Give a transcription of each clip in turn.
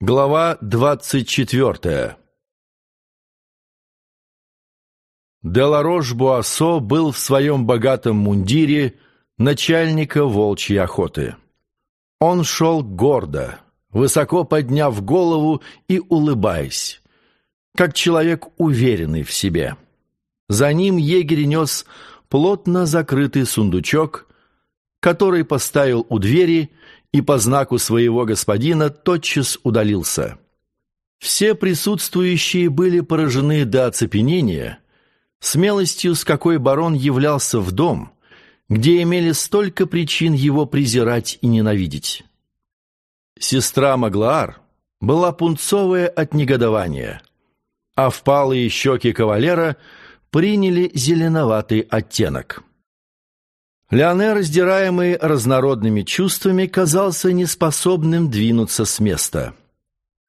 Глава двадцать четвертая Деларош-Буассо был в своем богатом мундире начальника волчьей охоты. Он шел гордо, высоко подняв голову и улыбаясь, как человек уверенный в себе. За ним егерь нес плотно закрытый сундучок, который поставил у двери и по знаку своего господина тотчас удалился. Все присутствующие были поражены до оцепенения смелостью, с какой барон являлся в дом, где имели столько причин его презирать и ненавидеть. Сестра Маглаар была пунцовая от негодования, а впалые щеки кавалера приняли зеленоватый оттенок. Леоне, раздираемый разнородными чувствами, казался неспособным двинуться с места.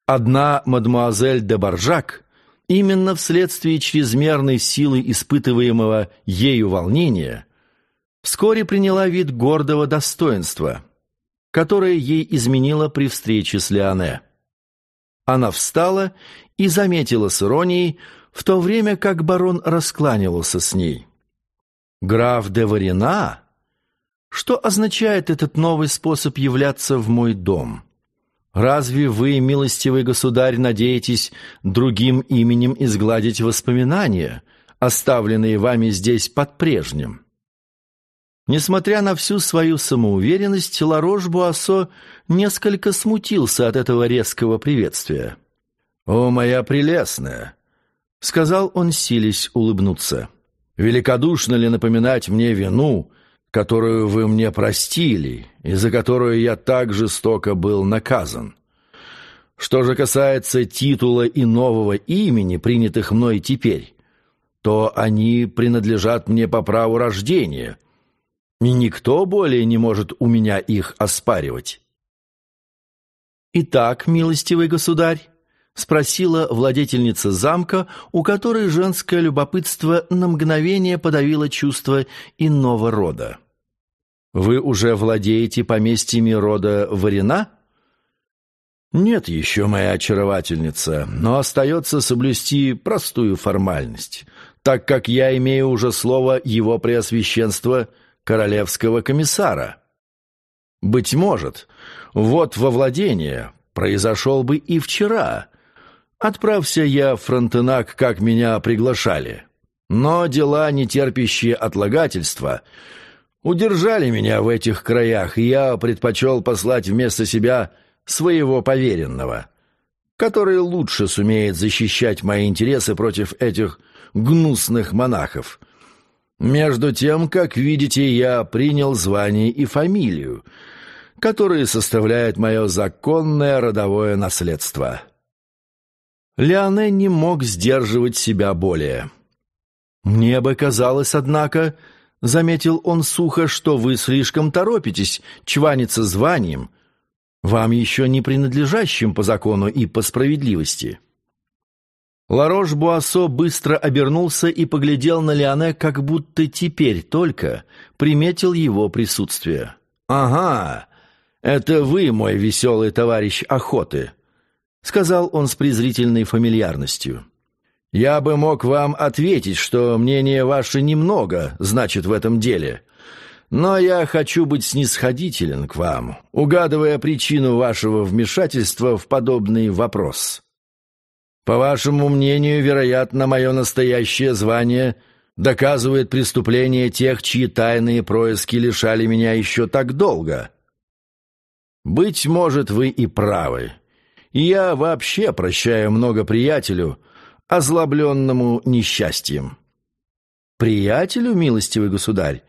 Одна мадемуазель де Баржак, именно вследствие чрезмерной силы испытываемого ею волнения, вскоре приняла вид гордого достоинства, которое ей изменило при встрече с Леоне. Она встала и заметила с иронией, в то время как барон раскланивался с ней. «Граф де Варина?» Что означает этот новый способ являться в мой дом? Разве вы, милостивый государь, надеетесь другим именем изгладить воспоминания, оставленные вами здесь под прежним? Несмотря на всю свою самоуверенность, Ларош-Буассо несколько смутился от этого резкого приветствия. «О, моя прелестная!» — сказал он, силясь улыбнуться. «Великодушно ли напоминать мне вину, которую вы мне простили и за которую я так жестоко был наказан. Что же касается титула и нового имени, принятых мной теперь, то они принадлежат мне по праву рождения, и никто более не может у меня их оспаривать. «Итак, милостивый государь», — спросила владетельница замка, у которой женское любопытство на мгновение подавило чувство иного рода. Вы уже владеете поместьями рода Варина? Нет еще, моя очаровательница, но остается соблюсти простую формальность, так как я имею уже слово его преосвященства королевского комиссара. Быть может, вот во владение произошел бы и вчера. Отправься я в Фронтенак, как меня приглашали. Но дела, не терпящие отлагательства — удержали меня в этих краях, и я предпочел послать вместо себя своего поверенного, который лучше сумеет защищать мои интересы против этих гнусных монахов. Между тем, как видите, я принял звание и фамилию, которые составляют мое законное родовое наследство. Леоне не мог сдерживать себя более. Мне бы казалось, однако, Заметил он сухо, что вы слишком торопитесь чваниться званием, вам еще не принадлежащим по закону и по справедливости. Ларош-Буассо быстро обернулся и поглядел на Леоне, как будто теперь только приметил его присутствие. «Ага, это вы, мой веселый товарищ охоты», — сказал он с презрительной фамильярностью. Я бы мог вам ответить, что мнение ваше немного значит в этом деле. Но я хочу быть снисходителен к вам, угадывая причину вашего вмешательства в подобный вопрос. По вашему мнению, вероятно, мое настоящее звание доказывает преступление тех, чьи тайные происки лишали меня еще так долго. Быть может, вы и правы. Я вообще прощаю много приятелю, озлобленному несчастьем. «Приятелю, милостивый государь,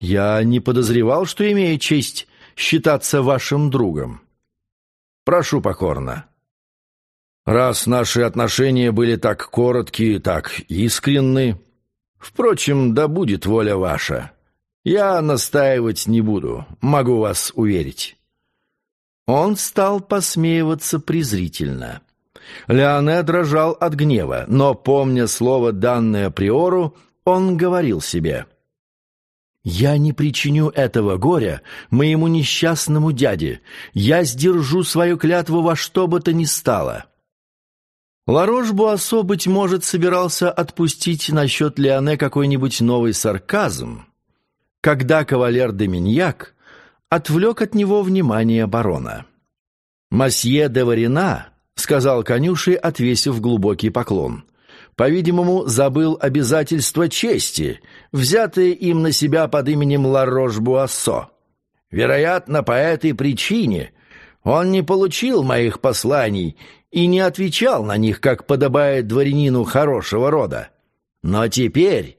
я не подозревал, что имею честь считаться вашим другом. Прошу покорно. Раз наши отношения были так короткие, так искренны, впрочем, да будет воля ваша. Я настаивать не буду, могу вас уверить». Он стал посмеиваться презрительно. Леоне дрожал от гнева, но, помня слово, данное Приору, он говорил себе. Я не причиню этого горя моему несчастному дяде. Я сдержу свою клятву во что бы то ни стало». Ларош-Буассо, быть может, собирался отпустить насчет Леоне какой-нибудь новый сарказм, когда кавалер де Миньяк отвлек от него внимание барона. «Масье де Варина», — сказал конюши, отвесив глубокий поклон, по-видимому, забыл обязательства чести, взятые им на себя под именем Ларош-Буассо. Вероятно, по этой причине он не получил моих посланий и не отвечал на них, как подобает дворянину хорошего рода. Но теперь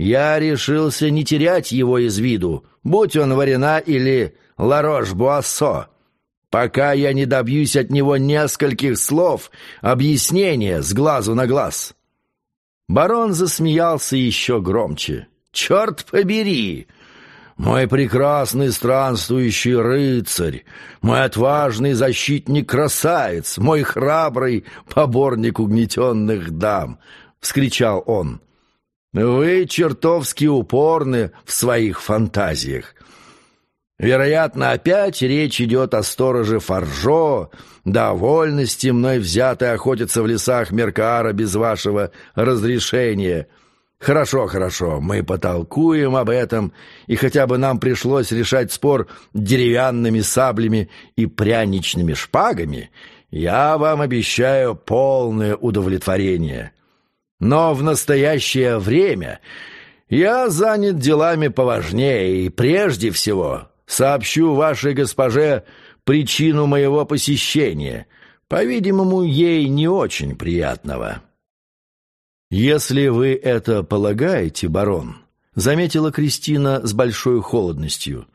я решился не терять его из виду, будь он Варена или Ларош-Буассо, пока я не добьюсь от него нескольких слов объяснения с глазу на глаз». Барон засмеялся еще громче. «Черт побери! Мой прекрасный странствующий рыцарь, мой отважный защитник-красавец, мой храбрый поборник угнетенных дам!» — вскричал он. «Вы чертовски упорны в своих фантазиях. Вероятно, опять речь идет о стороже Фаржо, да вольности мной взятой охотиться в лесах Меркаара без вашего разрешения. Хорошо, хорошо, мы потолкуем об этом, и хотя бы нам пришлось решать спор деревянными саблями и пряничными шпагами, я вам обещаю полное удовлетворение. Но в настоящее время я занят делами поважнее, и прежде всего сообщу вашей госпоже причину моего посещения, по-видимому, ей не очень приятного». «Если вы это полагаете, барон», — заметила Кристина с большой холодностью,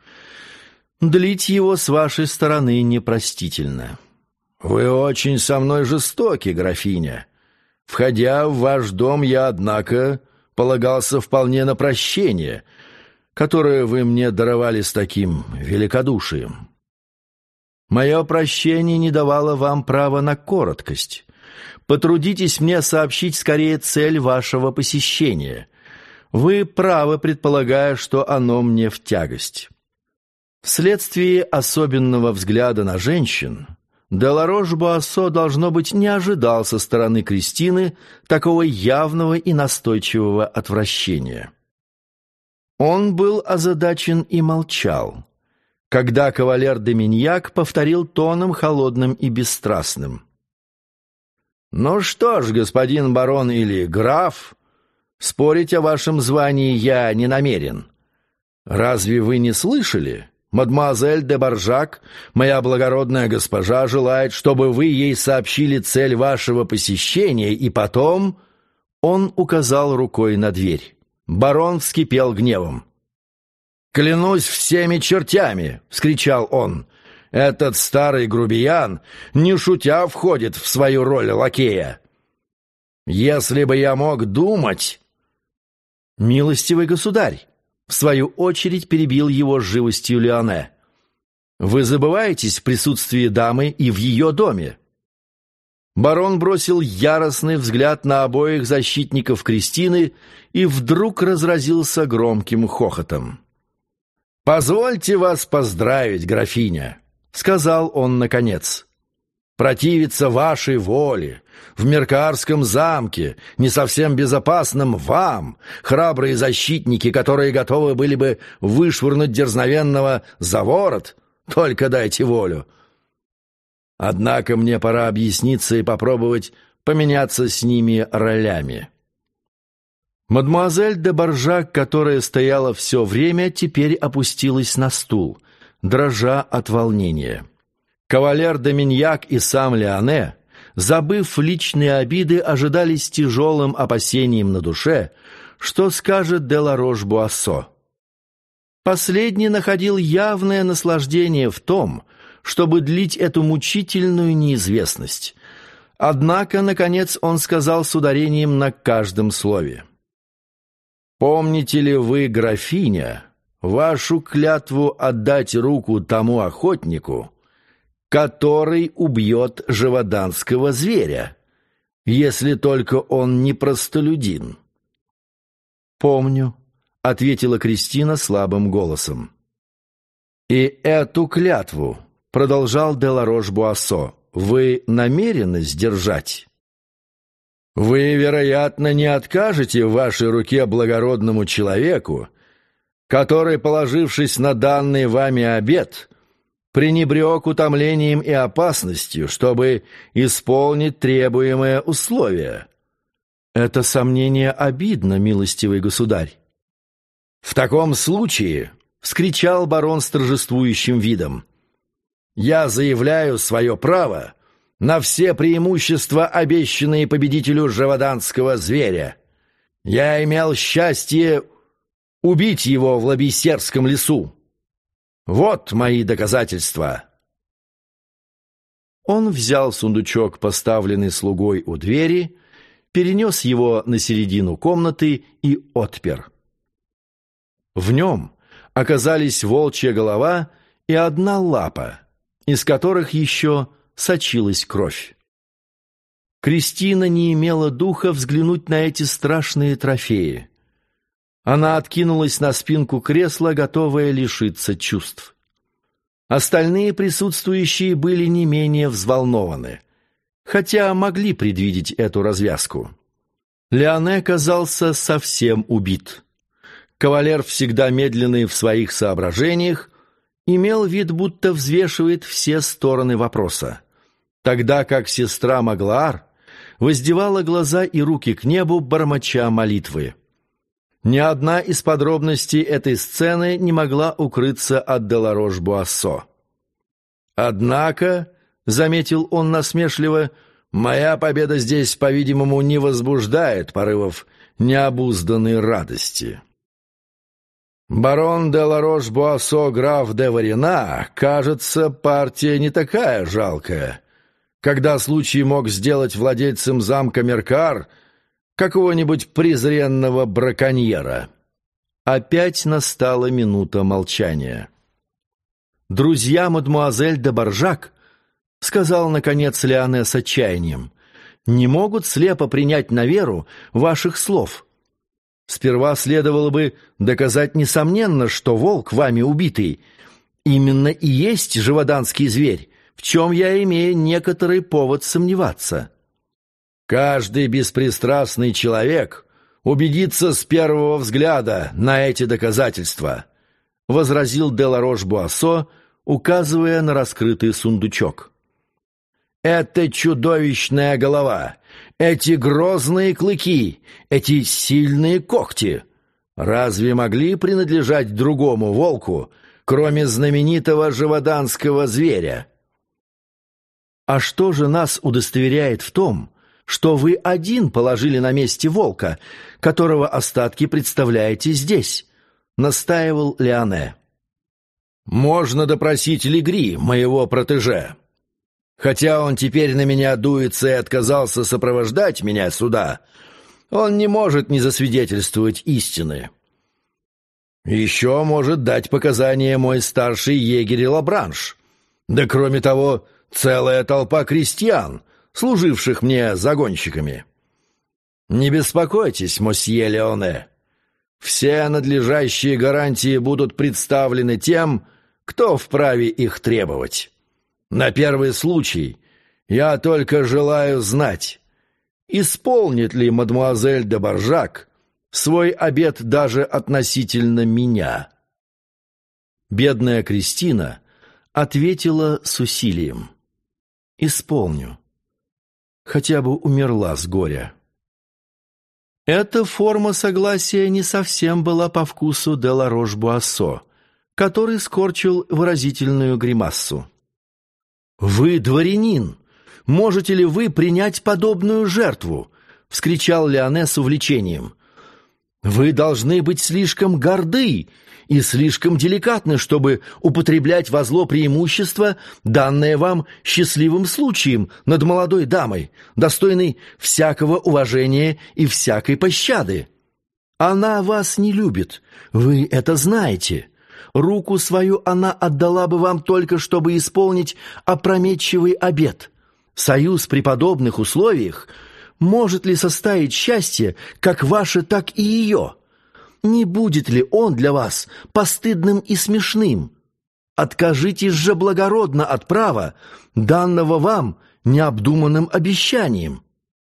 — «длить его с вашей стороны непростительно». «Вы очень со мной жестоки, графиня. Входя в ваш дом, я, однако, полагался вполне на прощение, которое вы мне даровали с таким великодушием. Мое прощение не давало вам права на короткость. Потрудитесь мне сообщить скорее цель вашего посещения. Вы правы, предполагая, что оно мне в тягость. Вследствие особенного взгляда на женщин, Деларош-Буассо, должно быть, не ожидал со стороны Кристины такого явного и настойчивого отвращения. Он был озадачен и молчал когда кавалер Доминьяк повторил тоном холодным и бесстрастным. «Ну что ж, господин барон или граф, спорить о вашем звании я не намерен. Разве вы не слышали?» Мадемуазель де Баржак, моя благородная госпожа, желает, чтобы вы ей сообщили цель вашего посещения, и потом...» Он указал рукой на дверь. Барон вскипел гневом. «Клянусь всеми чертями!» — вскричал он. «Этот старый грубиян, не шутя, входит в свою роль лакея. Если бы я мог думать...» «Милостивый государь!» — в свою очередь перебил его живостью Леоне. «Вы забываетесь в присутствии дамы и в ее доме?» Барон бросил яростный взгляд на обоих защитников Кристины и вдруг разразился громким хохотом. «Позвольте вас поздравить, графиня», — сказал он наконец. «Противиться вашей воле в Меркаарском замке, не совсем безопасном вам, храбрые защитники, которые готовы были бы вышвырнуть дерзновенного за ворот, только дайте волю. Однако мне пора объясниться и попробовать поменяться с ними ролями». Мадемуазель де Боржак, которая стояла все время, теперь опустилась на стул, дрожа от волнения. Кавалер де Миньяк и сам Леоне, забыв личные обиды, ожидали с тяжелым опасением на душе, что скажет де Ларош-Буассо. Последний находил явное наслаждение в том, чтобы длить эту мучительную неизвестность. Однако, наконец, он сказал с ударением на каждом слове. Помните ли вы, графиня, вашу клятву отдать руку тому охотнику, который убьет живоданского зверя, если только он не простолюдин? Помню, ответила Кристина слабым голосом. «И эту клятву», — продолжал Деларош-Буассо, — «вы намерены сдержать?» «Вы, вероятно, не откажете в вашей руке благородному человеку, который, положившись на данный вами обет, пренебрег утомлением и опасностью, чтобы исполнить требуемое условие». «Это сомнение обидно, милостивый государь». «В таком случае», — вскричал барон с торжествующим видом, «я заявляю свое право на все преимущества, обещанные победителю живоданского зверя. Я имел счастье убить его в Лабисерском лесу. Вот мои доказательства». Он взял сундучок, поставленный слугой у двери, перенес его на середину комнаты и отпер. В нем оказались волчья голова и одна лапа, из которых еще сочилась кровь. Кристина не имела духа взглянуть на эти страшные трофеи. Она откинулась на спинку кресла, готовая лишиться чувств. Остальные присутствующие были не менее взволнованы хотя могли предвидеть эту развязку. Леоне казался совсем убит. Кавалер, всегда медленный в своих соображениях, имел вид, будто взвешивает все стороны вопроса, тогда как сестра Маглаар воздевала глаза и руки к небу, бормоча молитвы. Ни одна из подробностей этой сцены не могла укрыться от Деларош-Буассо. Однако — заметил он насмешливо, — «моя победа здесь, по-видимому, не возбуждает порывов необузданной радости». «Барон де Ларош-Буассо, граф де Варина, кажется, партия не такая жалкая, когда случай мог сделать владельцем замка Меркар какого-нибудь презренного браконьера». Опять настала минута молчания. Друзья мадмуазель де Баржак — сказал, наконец, Леоне с отчаянием, — «не могут слепо принять на веру ваших слов. Сперва следовало бы доказать несомненно, что волк, вами убитый, именно и есть живоданский зверь, в чем я имею некоторый повод сомневаться». «Каждый беспристрастный человек убедится с первого взгляда на эти доказательства», — возразил Деларош-Буассо, указывая на раскрытый сундучок. Это чудовищная голова, эти грозные клыки, эти сильные когти. Разве могли принадлежать другому волку, кроме знаменитого живоданского зверя? А что же нас удостоверяет в том, что вы один положили на месте волка, которого остатки представляете здесь? Настаивал Леоне. Можно допросить Легри, моего протеже. Хотя он теперь на меня дуется и отказался сопровождать меня сюда, он не может не засвидетельствовать истины. Еще может дать показания мой старший егерь Лабранш. Да кроме того, целая толпа крестьян, служивших мне загонщиками. Не беспокойтесь, мосье Леоне. Все надлежащие гарантии будут представлены тем, кто вправе их требовать. На первый случай я только желаю знать, исполнит ли мадемуазель де Баржак свой обет даже относительно меня. Бедная Кристина ответила с усилием. «Исполню. Хотя бы умерла с горя». Эта форма согласия не совсем была по вкусу де Ларош-Буассо, который скорчил выразительную гримассу. «Вы дворянин! Можете ли вы принять подобную жертву?» — вскричал Леоне с увлечением. «Вы должны быть слишком горды и слишком деликатны, чтобы употреблять во зло преимущество, данное вам счастливым случаем над молодой дамой, достойной всякого уважения и всякой пощады. Она вас не любит, вы это знаете». Руку свою она отдала бы вам только, чтобы исполнить опрометчивый обет. Союз при подобных условиях может ли составить счастье как ваше, так и ее? Не будет ли он для вас постыдным и смешным? Откажитесь же благородно от права, данного вам необдуманным обещанием.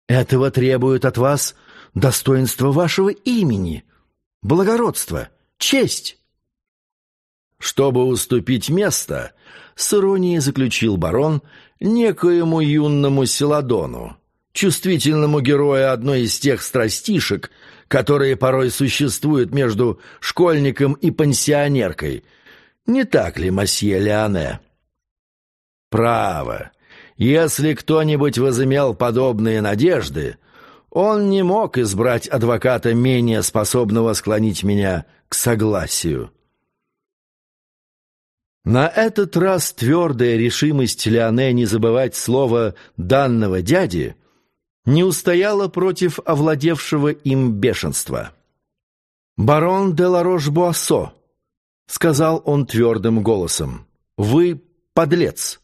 Этого требует от вас достоинство вашего имени, благородство, честь. Чтобы уступить место, с иронией заключил барон некоему юному Селадону, чувствительному герою одной из тех страстишек, которые порой существуют между школьником и пансионеркой. Не так ли, масье Леоне? Право. Если кто-нибудь возымел подобные надежды, он не мог избрать адвоката менее способного склонить меня к согласию. На этот раз твердая решимость Леоне не забывать слова данного дяди не устояла против овладевшего им бешенства. «Барон де Ларош-Буассо», — сказал он твердым голосом, — «вы подлец.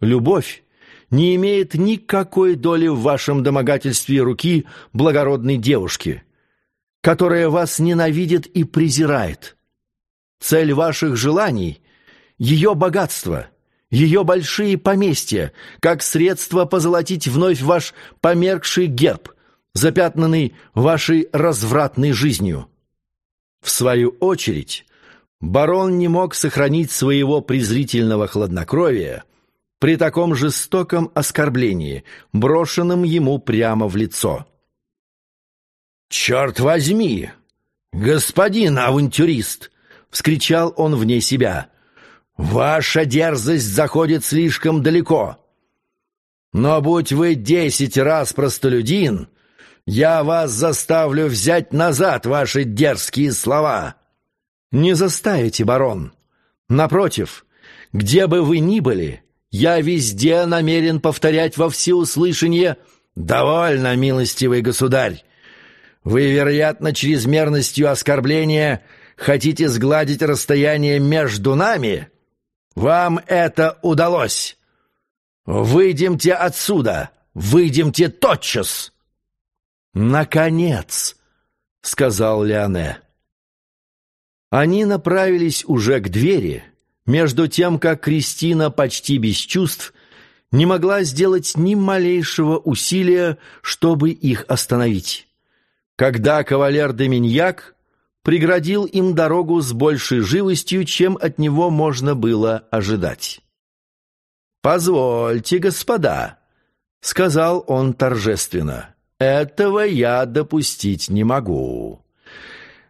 Любовь не имеет никакой доли в вашем домогательстве руки благородной девушки, которая вас ненавидит и презирает. Цель ваших желаний ее богатство, ее большие поместья, как средство позолотить вновь ваш померкший герб, запятнанный вашей развратной жизнью. В свою очередь, барон не мог сохранить своего презрительного хладнокровия при таком жестоком оскорблении, брошенном ему прямо в лицо. «Черт возьми! Господин авантюрист!» — вскричал он вне себя. Ваша дерзость заходит слишком далеко. Но будь вы десять раз простолюдин, я вас заставлю взять назад ваши дерзкие слова. Не заставите, барон. Напротив, где бы вы ни были, я везде намерен повторять во всеуслышание «Довольно, милостивый государь! Вы, вероятно, чрезмерностью оскорбления хотите сгладить расстояние между нами?» Вам это удалось. Выйдемте отсюда, выйдемте тотчас. Наконец, сказал Леоне. Они направились уже к двери, между тем, как Кристина почти без чувств не могла сделать ни малейшего усилия, чтобы их остановить. Когда кавалер Доминьяк преградил им дорогу с большей живостью, чем от него можно было ожидать. «Позвольте, господа», — сказал он торжественно, — «этого я допустить не могу.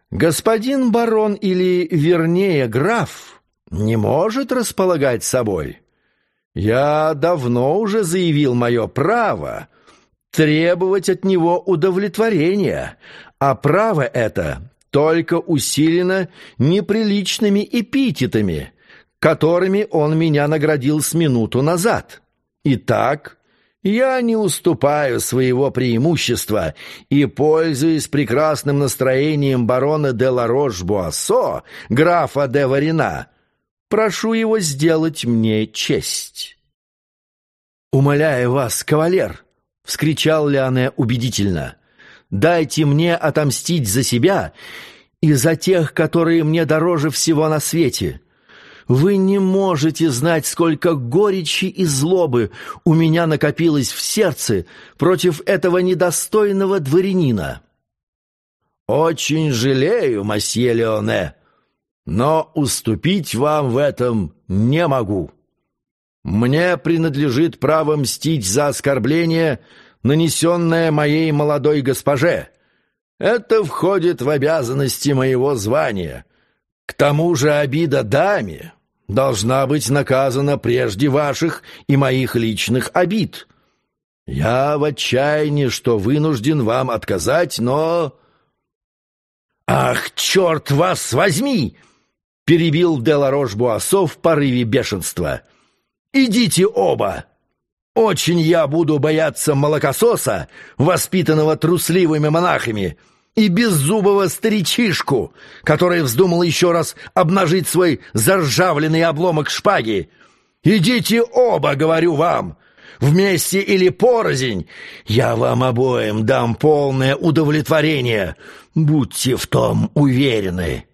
Господин барон или, вернее, граф не может располагать собой. Я давно уже заявил мое право требовать от него удовлетворения, а право это только усилено неприличными эпитетами, которыми он меня наградил с минуту назад. Итак, я не уступаю своего преимущества и, пользуясь прекрасным настроением барона де Ларош-Буассо, графа де Варина, прошу его сделать мне честь. «Умоляю вас, кавалер!» — вскричал Леоне убедительно — Дайте мне отомстить за себя и за тех, которые мне дороже всего на свете. Вы не можете знать, сколько горечи и злобы у меня накопилось в сердце против этого недостойного дворянина. Очень жалею, масье Леоне, но уступить вам в этом не могу. Мне принадлежит право мстить за оскорбление, нанесенное моей молодой госпоже. Это входит в обязанности моего звания. К тому же обида даме должна быть наказана прежде ваших и моих личных обид. Я в отчаянии, что вынужден вам отказать, но... «Ах, черт вас возьми!» — перебил Деларош Буассо в порыве бешенства. «Идите оба!» Очень я буду бояться молокососа, воспитанного трусливыми монахами, и беззубого старичишку, который вздумал еще раз обнажить свой заржавленный обломок шпаги. Идите оба, говорю вам, вместе или порознь, я вам обоим дам полное удовлетворение. Будьте в том уверены».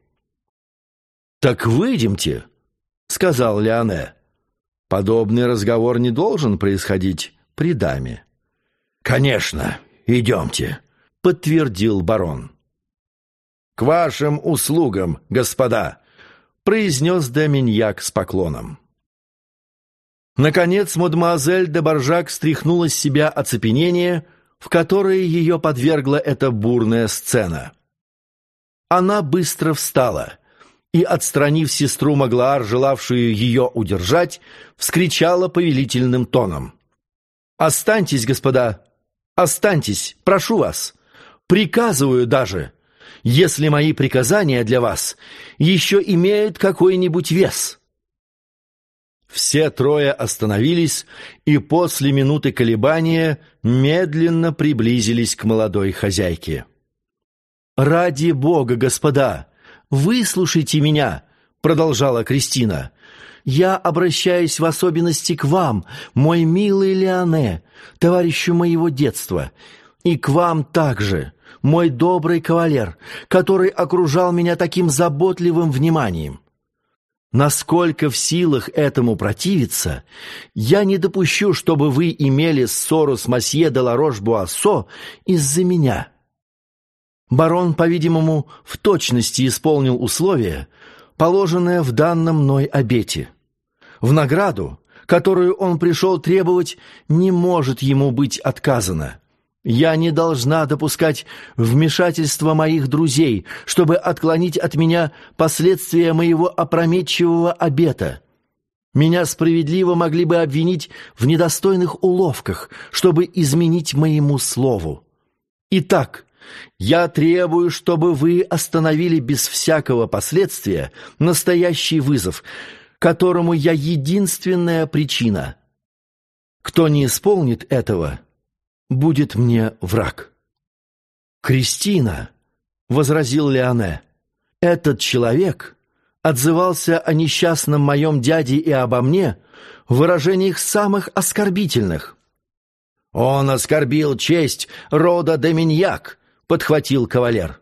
«Так выйдемте», — сказал Леоне. «Подобный разговор не должен происходить при даме». «Конечно, идемте», — подтвердил барон. «К вашим услугам, господа», — произнес Доминьяк с поклоном. Наконец, мадемуазель де Баржак стряхнула с себя оцепенение, в которое ее подвергла эта бурная сцена. Она быстро встала и, отстранив сестру Маглаар, желавшую ее удержать, вскричала повелительным тоном. «Останьтесь, господа! Останьтесь! Прошу вас! Приказываю даже! Если мои приказания для вас еще имеют какой-нибудь вес!» Все трое остановились и после минуты колебания медленно приблизились к молодой хозяйке. «Ради Бога, господа, выслушайте меня!» — продолжала Кристина. «Я обращаюсь в особенности к вам, мой милый Леоне, товарищу моего детства, и к вам также, мой добрый кавалер, который окружал меня таким заботливым вниманием. Насколько в силах этому противиться, я не допущу, чтобы вы имели ссору с масье де Ларош-Буассо из-за меня. Барон, по-видимому, в точности исполнил условия, положенное в данном мной обете. В награду, которую он пришел требовать, не может ему быть отказано. Я не должна допускать вмешательства моих друзей, чтобы отклонить от меня последствия моего опрометчивого обета. Меня справедливо могли бы обвинить в недостойных уловках, чтобы изменить моему слову. Итак, я требую, чтобы вы остановили без всякого последствия настоящий вызов, которому я единственная причина. Кто не исполнит этого — будет мне враг. «Кристина», — возразил Леоне, — «этот человек отзывался о несчастном моем дяде и обо мне в выражениях самых оскорбительных». «Он оскорбил честь рода Доминьяк», — подхватил кавалер.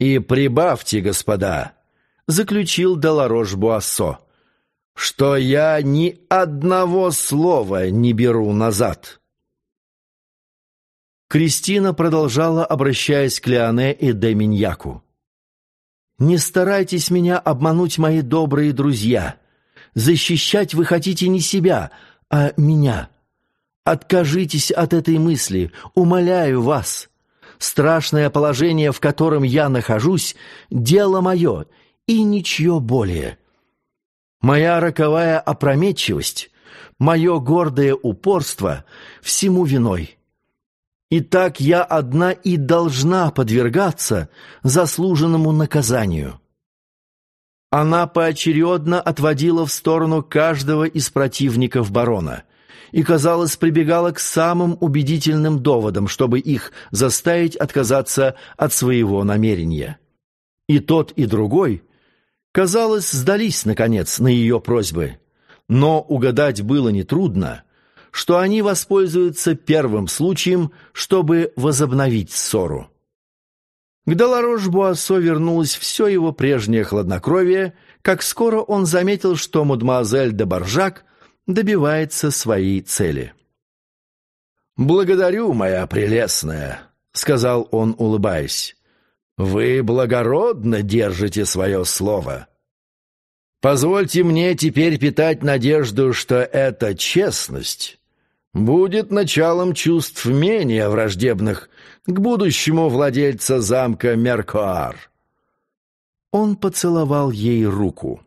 «И прибавьте, господа», — заключил Деларош Буассо, «что я ни одного слова не беру назад». Кристина продолжала, обращаясь к Леоне и Деминьяку. «Не старайтесь меня обмануть, мои добрые друзья. Защищать вы хотите не себя, а меня. Откажитесь от этой мысли, умоляю вас. Страшное положение, в котором я нахожусь, — дело мое, и ничье более. Моя роковая опрометчивость, мое гордое упорство всему виной». И так я одна и должна подвергаться заслуженному наказанию. Она поочередно отводила в сторону каждого из противников барона и, казалось, прибегала к самым убедительным доводам, чтобы их заставить отказаться от своего намерения. И тот, и другой, казалось, сдались, наконец, на ее просьбы. Но угадать было нетрудно — что они воспользуются первым случаем, чтобы возобновить ссору. К Деларош-Буассо вернулось все его прежнее хладнокровие, как скоро он заметил, что мадемуазель де Баржак добивается своей цели. «Благодарю, моя прелестная», — сказал он, улыбаясь. «Вы благородно держите свое слово. Позвольте мне теперь питать надежду, что эта честность будет началом чувств менее враждебных к будущему владельца замка Меркуар. Он поцеловал ей руку.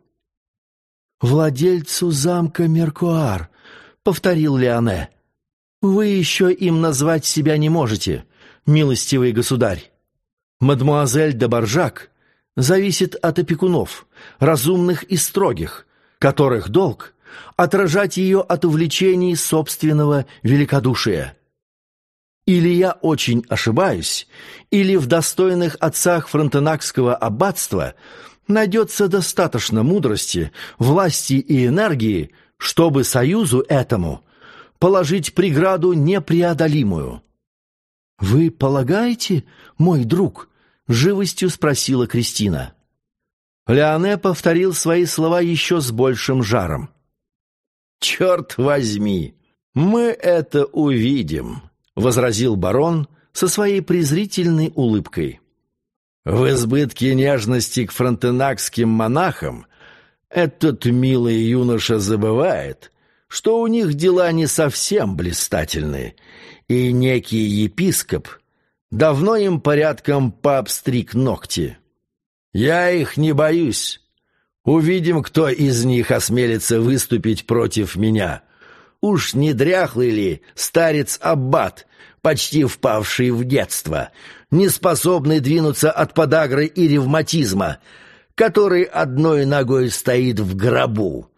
«Владельцу замка Меркуар», — повторил Леоне. «Вы еще им назвать себя не можете, милостивый государь. Мадмуазель де Баржак зависит от опекунов, разумных и строгих, которых долг отражать ее от увлечений собственного великодушия. Или я очень ошибаюсь, или в достойных отцах фронтенакского аббатства найдется достаточно мудрости, власти и энергии, чтобы союзу этому положить преграду непреодолимую. «Вы полагаете, мой друг?» — живостью спросила Кристина. Леоне повторил свои слова еще с большим жаром. «Черт возьми, мы это увидим», — возразил барон со своей презрительной улыбкой. В избытке нежности к фронтенакским монахам этот милый юноша забывает, что у них дела не совсем блистательные, и некий епископ давно им порядком пообстриг ногти. Я их не боюсь. Увидим, кто из них осмелится выступить против меня. Уж не дряхлый ли старец Аббат, почти впавший в детство, не способный двинуться от подагры и ревматизма, который одной ногой стоит в гробу?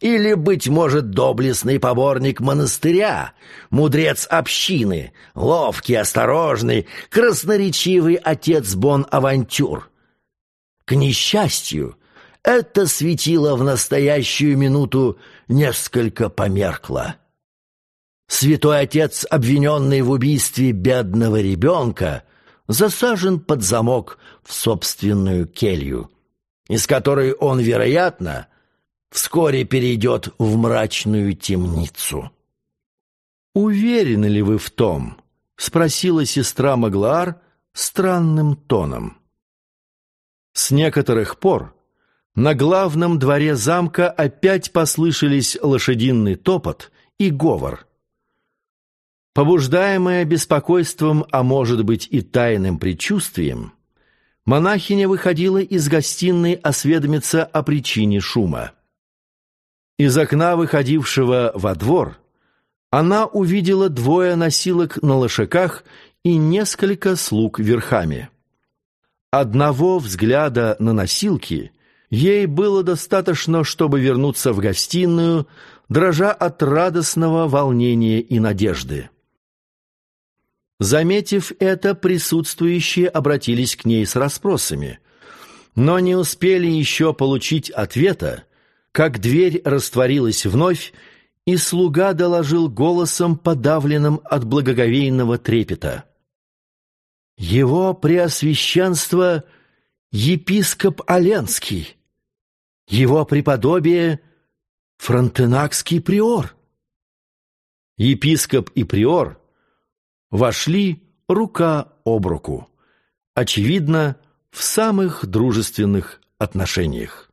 Или, быть может, доблестный поборник монастыря, мудрец общины, ловкий, осторожный, красноречивый отец Бон-Авантюр? К несчастью, это светило в настоящую минуту несколько померкло. Святой отец, обвиненный в убийстве бедного ребенка, засажен под замок в собственную келью, из которой он, вероятно, вскоре перейдет в мрачную темницу. «Уверены ли вы в том?» — спросила сестра Маглаар странным тоном. С некоторых пор на главном дворе замка опять послышались лошадиный топот и говор. Побуждаемая беспокойством, а может быть и тайным предчувствием, монахиня выходила из гостиной осведомиться о причине шума. Из окна, выходившего во двор, она увидела двое носилок на лошаках и несколько слуг верхами. Одного взгляда на носилки ей было достаточно, чтобы вернуться в гостиную, дрожа от радостного волнения и надежды. Заметив это, присутствующие обратились к ней с расспросами, но не успели еще получить ответа, как дверь растворилась вновь, и слуга доложил голосом, подавленным от благоговейного трепета. Его Преосвященство — епископ Оленский, его преподобие — фронтенакский приор. Епископ и приор вошли рука об руку, очевидно, в самых дружественных отношениях.